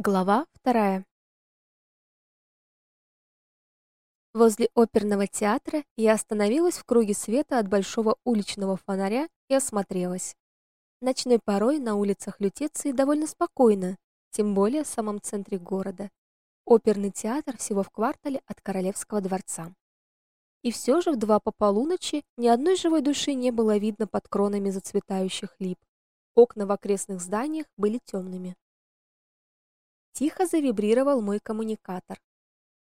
Глава вторая. Возле оперного театра я остановилась в круге света от большого уличного фонаря и осмотрелась. Ночной порой на улицах Лютеции довольно спокойно, тем более в самом центре города. Оперный театр всего в квартале от Королевского дворца. И все же в два по полуночи ни одной живой души не было видно под кронами зацветающих лип. Окна в окрестных зданиях были темными. Тихо завибрировал мой коммуникатор.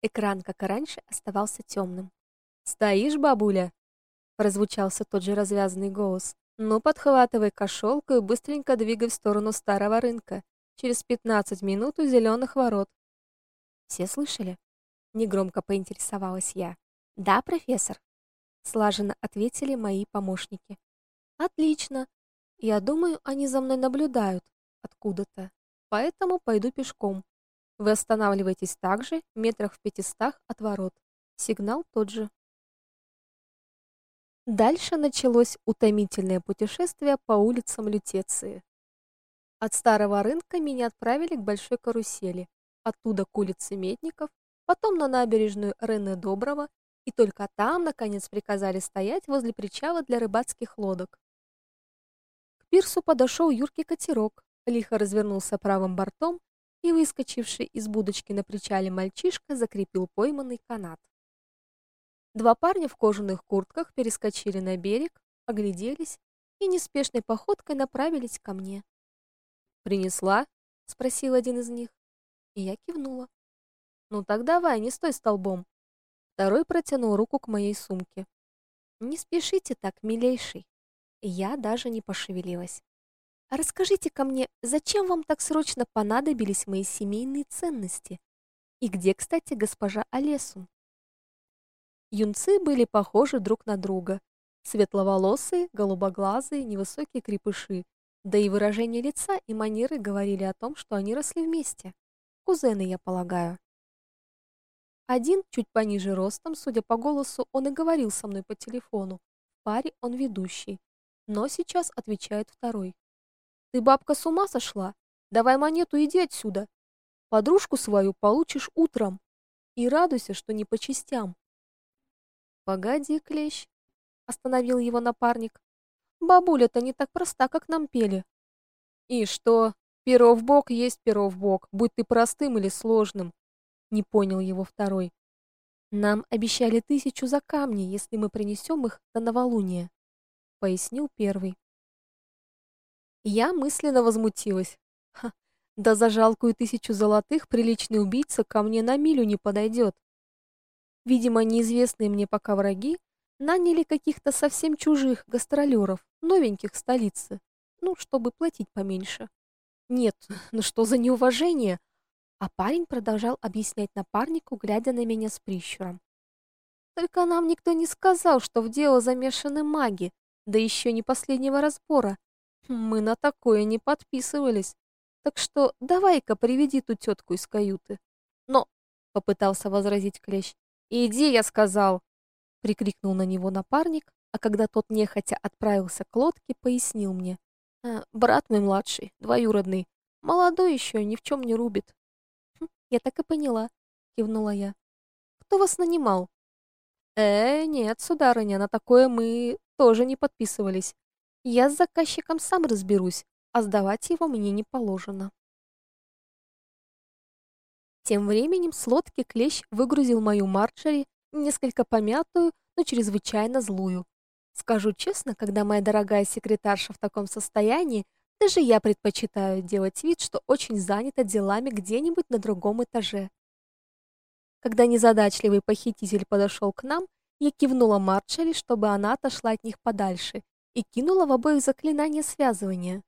Экран, как и раньше, оставался темным. "Стоишь, бабуля?" прозвучался тот же развязанный голос. "Ну, подхватывай кошелку и быстренько двигай в сторону старого рынка. Через 15 минут у зеленых ворот". Все слышали? негромко поинтересовалась я. "Да, профессор", слаженно ответили мои помощники. "Отлично. Я думаю, они за мной наблюдают откуда-то поэтому пойду пешком. Вы останавливаетесь также метрах в пятистах от ворот. Сигнал тот же. Дальше началось утомительное путешествие по улицам Лютеции. От старого рынка меня отправили к большой карусели, оттуда к улице Медников, потом на набережную Рене Доброго, и только там наконец приказали стоять возле причала для рыбацких лодок. К пирсу подошел юркий катерок, лихо развернулся правым бортом, и выскочивший из будочки на причале мальчишка закрепил пойманный канат. Два парня в кожаных куртках перескочили на берег, огляделись и неспешной походкой направились ко мне. "Принесла?" спросил один из них, и я кивнула. "Ну так давай, не стой столбом". Второй протянул руку к моей сумке. "Не спешите так, милейший". Я даже не пошевелилась. А расскажите-ка мне, зачем вам так срочно понадобились мои семейные ценности? И где, кстати, госпожа Олесун? Юнцы были похожи друг на друга. Светловолосые, голубоглазые, невысокие крепыши. Да и выражение лица и манеры говорили о том, что они росли вместе. Кузены, я полагаю. Один чуть пониже ростом, судя по голосу, он и говорил со мной по телефону. В паре он ведущий. Но сейчас отвечает второй. Ты, бабка, с ума сошла? Давай монету, иди отсюда. Подружку свою получишь утром. И радуйся, что не по частям. Погоди, клещ, остановил его напарник. Бабуля-то не так проста, как нам пели. И что? Перо в бок есть перо в бок, будь ты простым или сложным. Не понял его второй. Нам обещали тысячу за камни, если мы принесем их до новолуния, пояснил первый. Я мысленно возмутилась. Ха, да за жалкую тысячу золотых приличный убийца ко мне на милю не подойдет. Видимо, неизвестные мне пока враги наняли каких-то совсем чужих гастролеров, новеньких в столице, ну, чтобы платить поменьше. Нет, ну что за неуважение? А парень продолжал объяснять напарнику, глядя на меня с прищуром. Только нам никто не сказал, что в дело замешаны маги, да еще не последнего разбора. Мы на такое не подписывались. Так что давай-ка приведи ту тетку из каюты. Но попытался возразить Клещ. Иди, я сказал, прикрикнул на него напарник, а когда тот нехотя отправился к лодке, пояснил мне: «А, брат мой младший, двоюродный, молодой еще, ни в чем не рубит. Хм, я так и поняла, кивнула я. Кто вас нанимал? Э, нет, сударыня, на такое мы тоже не подписывались. Я с заказчиком сам разберусь, а сдавать его мне не положено. Тем временем с лодки Клещ выгрузил мою Марджери, несколько помятую, но чрезвычайно злую. Скажу честно, когда моя дорогая секретарша в таком состоянии, даже я предпочитаю делать вид, что очень занята делами где-нибудь на другом этаже. Когда незадачливый похититель подошел к нам, я кивнула Марджери, чтобы она отошла от них подальше, и кинула в обоих заклинание связывания.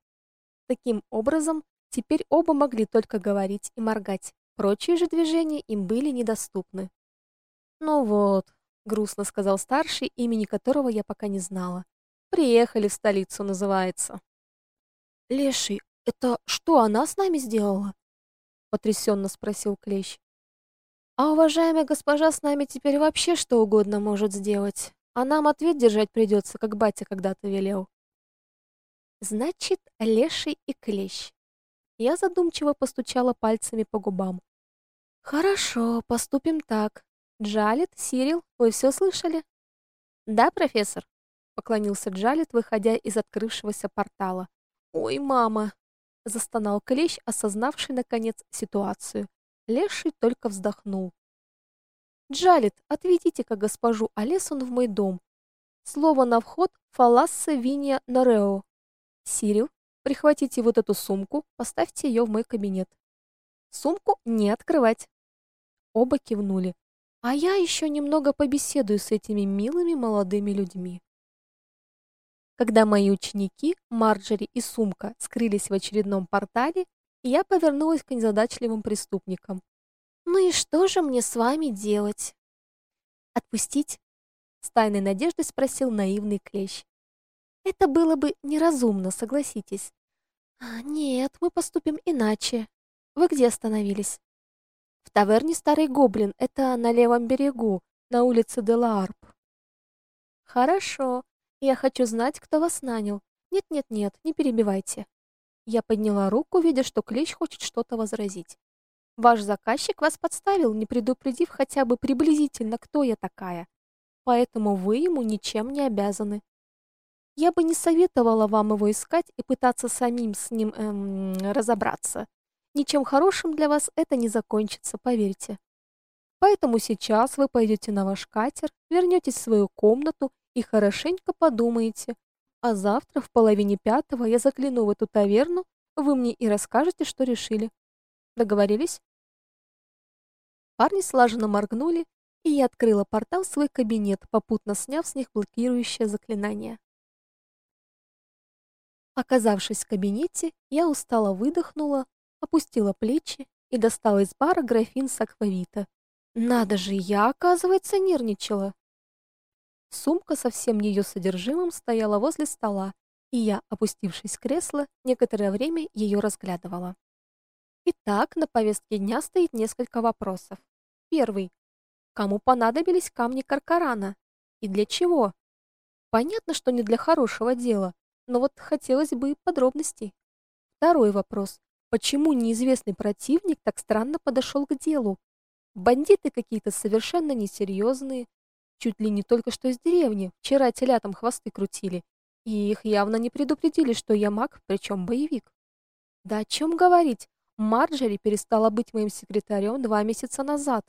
Таким образом, теперь оба могли только говорить и моргать. Прочие же движения им были недоступны. Ну вот, грустно сказал старший, имени которого я пока не знала. Приехали в столицу, называется. Леший, это что она с нами сделала? потрясенно спросил Клещ. А уважаемая госпожа с нами теперь вообще что угодно может сделать. А нам ответ держать придется, как батя когда-то велел. Значит, леший и клещ. Я задумчиво постучала пальцами по губам. Хорошо, поступим так. Джалит, Сирил, вы все слышали? Да, профессор, поклонился Джалит, выходя из открывшегося портала. Ой, мама, застонал Клещ, осознавший наконец ситуацию. Леший только вздохнул. Джалит, отведите-ка госпожу Алесун в мой дом. Слово на вход Фаласса Виния Норео. Сирил, прихватите вот эту сумку, поставьте ее в мой кабинет. Сумку не открывать. Оба кивнули. А я еще немного побеседую с этими милыми молодыми людьми. Когда мои ученики, Марджери и Сумка, скрылись в очередном портале, я повернулась к незадачливым преступникам. Ну и что же мне с вами делать? Отпустить? С тайной надеждой спросил наивный клещ. Это было бы неразумно, согласитесь. А, нет, мы поступим иначе. Вы где остановились? В таверне Старый Гоблин, это на левом берегу, на улице Делаарп. Хорошо. Я хочу знать, кто вас нанял. Нет-нет-нет, не перебивайте. Я подняла руку, видя, что клещ хочет что-то возразить. Ваш заказчик вас подставил, не предупредив хотя бы приблизительно, кто я такая. Поэтому вы ему ничем не обязаны. Я бы не советовала вам его искать и пытаться самим с ним эм, разобраться. Ничем хорошим для вас это не закончится, поверьте. Поэтому сейчас вы пойдете на ваш катер, вернетесь в свою комнату и хорошенько подумаете. А завтра в половине пятого я загляну в эту таверну, вы мне и расскажете, что решили. Договорились? Парни слаженно моргнули, и я открыла портал в свой кабинет, попутно сняв с них блокирующее заклинание. Оказавшись в кабинете, я устало выдохнула, опустила плечи и достала из бара графин с аквавита. Надо же, я, оказывается, нервничала. Сумка со всем ее содержимым стояла возле стола, и я, опустившись в кресло, некоторое время ее разглядывала. Итак, на повестке дня стоит несколько вопросов. Первый. Кому понадобились камни Каркарана? И для чего? Понятно, что не для хорошего дела, но вот хотелось бы подробностей. Второй вопрос. Почему неизвестный противник так странно подошел к делу? Бандиты какие-то совершенно несерьезные, чуть ли не только что из деревни, вчера телятам хвосты крутили, и их явно не предупредили, что я маг, причем боевик. Да о чем говорить? Марджери перестала быть моим секретарем два месяца назад.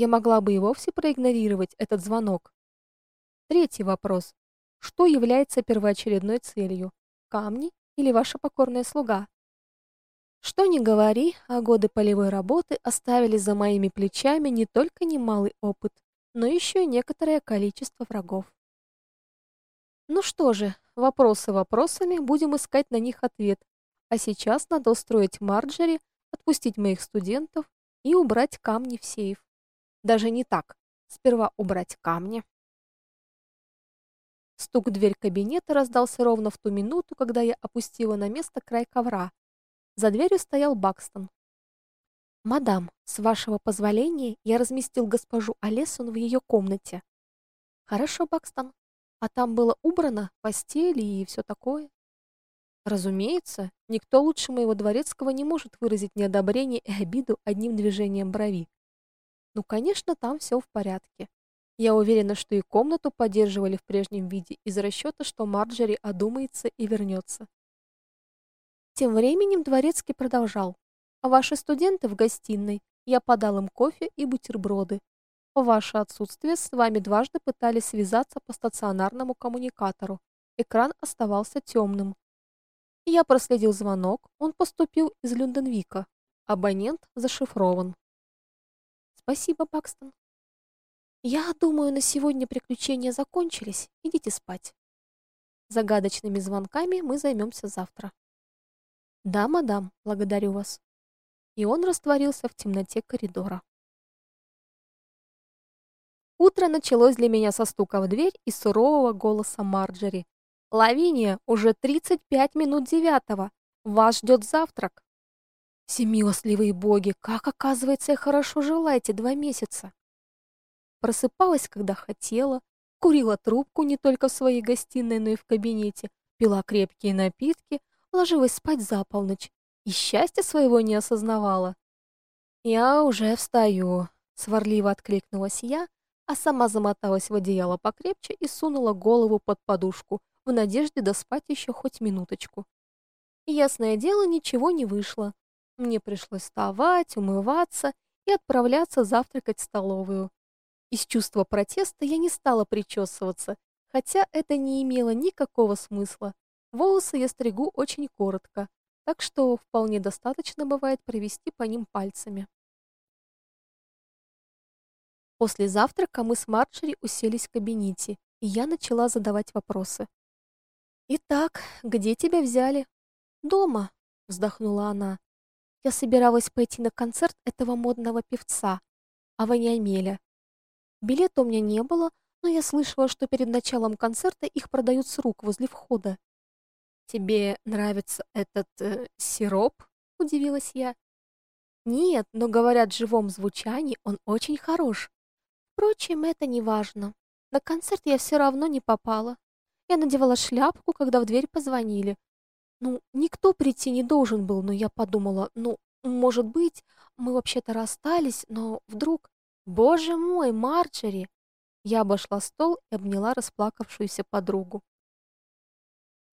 Я могла бы и вовсе проигнорировать этот звонок. Третий вопрос. Что является первоочередной целью? Камни или ваша покорная слуга? Что ни говори, а годы полевой работы оставили за моими плечами не только немалый опыт, но еще и некоторое количество врагов. Ну что же, вопросы вопросами, будем искать на них ответ. А сейчас надо устроить Марджери, отпустить моих студентов и убрать камни в сейф. Даже не так. Сперва убрать камни. Стук в дверь кабинета раздался ровно в ту минуту, когда я опустила на место край ковра. За дверью стоял Бакстон. Мадам, с вашего позволения, я разместил госпожу Алесон в ее комнате. Хорошо, Бакстон. А там было убрано, постели и все такое. Разумеется, никто лучше моего дворецкого не может выразить неодобрение и обиду одним движением брови. Ну, конечно, там все в порядке. Я уверена, что и комнату поддерживали в прежнем виде из расчета, что Марджери одумается и вернется. Тем временем дворецкий продолжал: "А ваши студенты в гостиной. Я подал им кофе и бутерброды. В ваше отсутствие с вами дважды пытались связаться по стационарному коммуникатору. Экран оставался темным. Я проследил звонок, он поступил из Люнденвика. Абонент зашифрован. Спасибо, Бакстон. Я думаю, на сегодня приключения закончились. Идите спать. Загадочными звонками мы займемся завтра. Да, мадам, благодарю вас. И он растворился в темноте коридора. Утро началось для меня со стука в дверь и сурового голоса Марджери. Лавиния, уже 35 минут девятого. Вас ждет завтрак. Всемилостливые боги, как, оказывается, я хорошо жила эти два месяца. Просыпалась, когда хотела, курила трубку не только в своей гостиной, но и в кабинете, пила крепкие напитки, ложилась спать за полночь и счастья своего не осознавала. «Я уже встаю», — сварливо откликнулась я, а сама замоталась в одеяло покрепче и сунула голову под подушку в надежде доспать еще хоть минуточку. И, ясное дело, ничего не вышло. Мне пришлось вставать, умываться и отправляться завтракать в столовую. Из чувства протеста я не стала причесываться, хотя это не имело никакого смысла. Волосы я стригу очень коротко, так что вполне достаточно бывает провести по ним пальцами. После завтрака мы с Марджери уселись в кабинете, и я начала задавать вопросы. «Итак, где тебя взяли?» «Дома», — вздохнула она. «Я собиралась пойти на концерт этого модного певца, Аваниамеля. Билета у меня не было, но я слышала, что перед началом концерта их продают с рук возле входа. «Тебе нравится этот э, сироп?» — удивилась я. «Нет, но говорят, в живом звучании он очень хорош. Впрочем, это не важно. На концерт я все равно не попала. Я надевала шляпку, когда в дверь позвонили. Ну, никто прийти не должен был, но я подумала, ну, может быть, мы вообще-то расстались, но вдруг... Боже мой, Марджери! Я обошла стол и обняла расплакавшуюся подругу.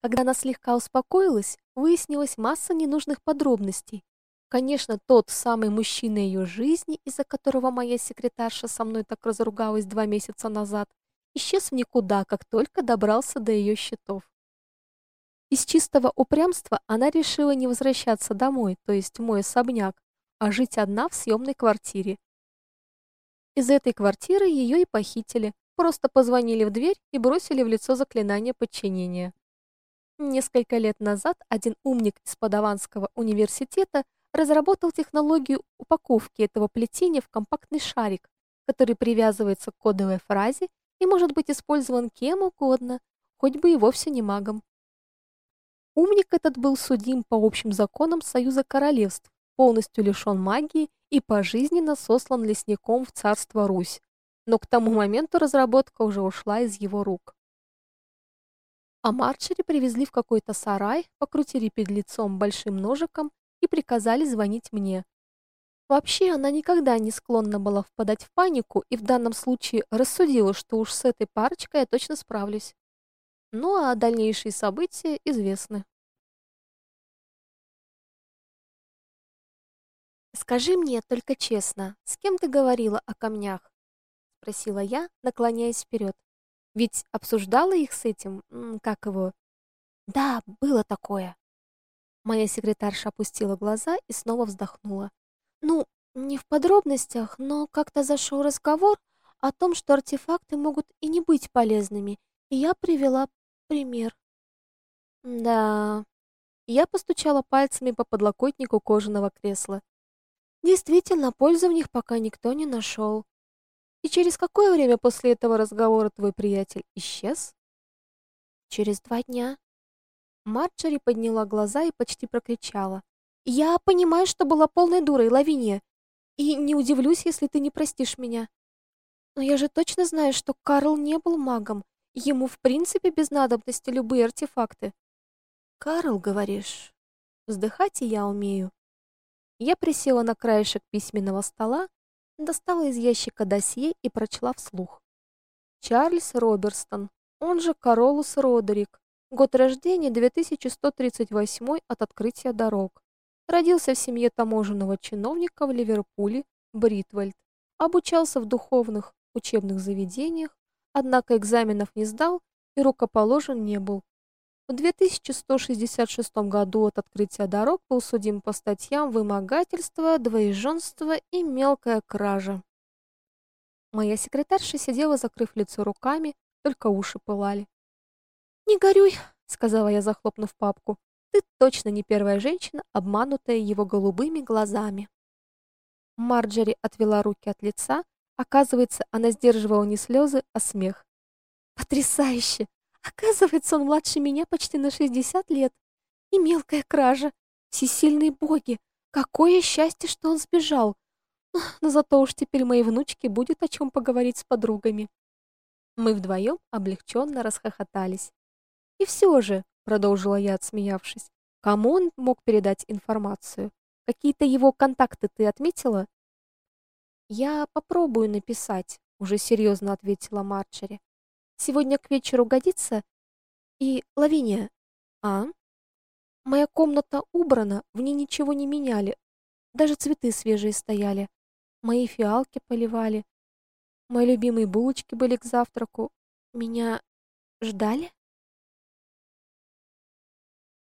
Когда она слегка успокоилась, выяснилась масса ненужных подробностей. Конечно, тот самый мужчина ее жизни, из-за которого моя секретарша со мной так разругалась два месяца назад, исчез в никуда, как только добрался до ее счетов. Из чистого упрямства она решила не возвращаться домой, то есть в мой особняк, а жить одна в съемной квартире. Из этой квартиры ее и похитили, просто позвонили в дверь и бросили в лицо заклинание подчинения. Несколько лет назад один умник из Падаванского университета разработал технологию упаковки этого плетения в компактный шарик, который привязывается к кодовой фразе и может быть использован кем угодно, хоть бы и вовсе не магом. Умник этот был судим по общим законам Союза Королевств, полностью лишен магии и пожизненно сослан лесником в царство Русь, но к тому моменту разработка уже ушла из его рук. А Марчери привезли в какой-то сарай, покрутили перед лицом большим ножиком и приказали звонить мне. Вообще, она никогда не склонна была впадать в панику и в данном случае рассудила, что уж с этой парочкой я точно справлюсь. Ну а дальнейшие события известны. «Скажи мне только честно, с кем ты говорила о камнях?» — спросила я, наклоняясь вперед. Ведь обсуждала их с этим, как его? Да, было такое. Моя секретарша опустила глаза и снова вздохнула. Ну, не в подробностях, но как-то зашел разговор о том, что артефакты могут и не быть полезными, и я привела пример. Да. Я постучала пальцами по подлокотнику кожаного кресла. Действительно, пользы в них пока никто не нашел. И через какое время после этого разговора твой приятель исчез? Через два дня. Марджери подняла глаза и почти прокричала. Я понимаю, что была полной дурой, Лавиния, и не удивлюсь, если ты не простишь меня. Но я же точно знаю, что Карл не был магом. Ему, в принципе, без надобности любые артефакты. Карл, говоришь? Вздыхать и я умею. Я присела на краешек письменного стола достала из ящика досье и прочла вслух. Чарльз Роберстон, он же Каролус Родерик. Год рождения 2138 от открытия дорог. Родился в семье таможенного чиновника в Ливерпуле, Бритвальд. Обучался в духовных учебных заведениях, однако экзаменов не сдал и рукоположен не был. В 2166 году от открытия дорог был судим по статьям вымогательство, двоеженство и мелкая кража. Моя секретарша сидела, закрыв лицо руками, только уши пылали. «Не горюй», — сказала я, захлопнув папку. «Ты точно не первая женщина, обманутая его голубыми глазами». Марджери отвела руки от лица. Оказывается, она сдерживала не слезы, а смех. «Потрясающе! Оказывается, он младше меня почти на 60 лет. И мелкая кража. Всесильные боги. Какое счастье, что он сбежал. Но зато уж теперь моей внучке будет о чем поговорить с подругами. Мы вдвоем облегченно расхохотались. И все же, продолжила я, отсмеявшись, Кому он мог передать информацию? Какие-то его контакты ты отметила? Я попробую написать, уже серьезно ответила Марджери. Сегодня к вечеру годится? И Лавиния, а? Моя комната убрана, в ней ничего не меняли. Даже цветы свежие стояли. Мои фиалки поливали. Мои любимые булочки были к завтраку. Меня ждали?